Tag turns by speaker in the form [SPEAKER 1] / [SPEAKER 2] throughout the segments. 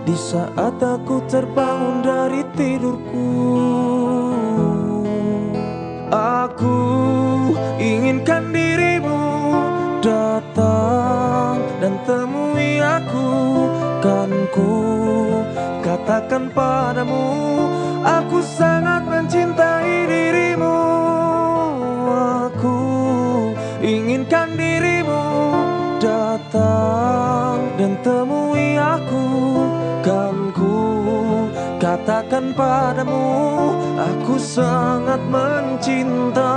[SPEAKER 1] Di saat aku terbangun dari tidurku Aku inginkan dirimu datang dan temui aku. Kan ku katakan padamu katakan padamu Aku sangat mencinta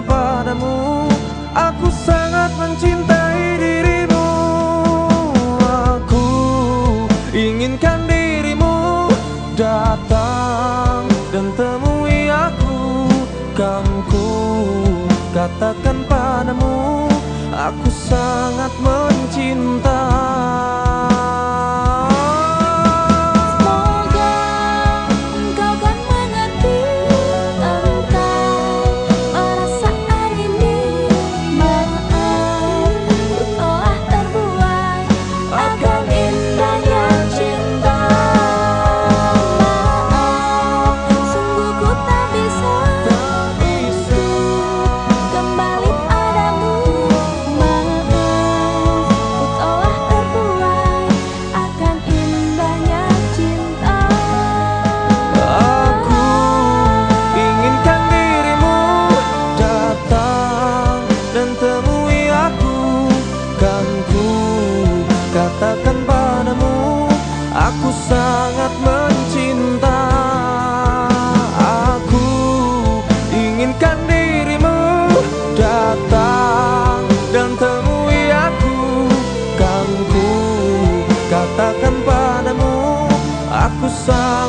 [SPEAKER 1] Kan katakan padamu Aku sangat mencintai passar.